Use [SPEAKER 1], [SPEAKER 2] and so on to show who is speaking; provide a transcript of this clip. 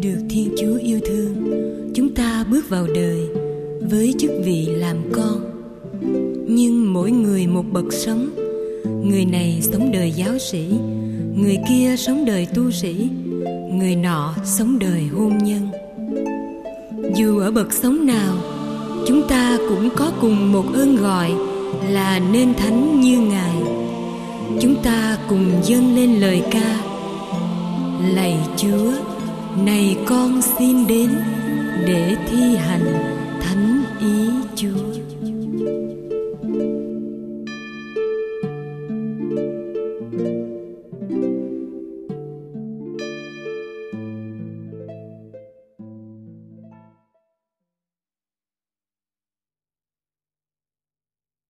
[SPEAKER 1] được Thiên Chúa yêu thương, chúng ta bước vào đời với chức vị làm con. Nhưng mỗi người một bậc sống. Người này sống đời giáo sĩ người kia sống đời tu sĩ người nọ sống đời hôn nhân. Dù ở bậc sống nào chúng ta cũng có cùng một ơn gọi là nên thánh như ngài. Chúng ta cùng dâng lên lời ca lạy chúa này con xin đến để thi hành thánh ý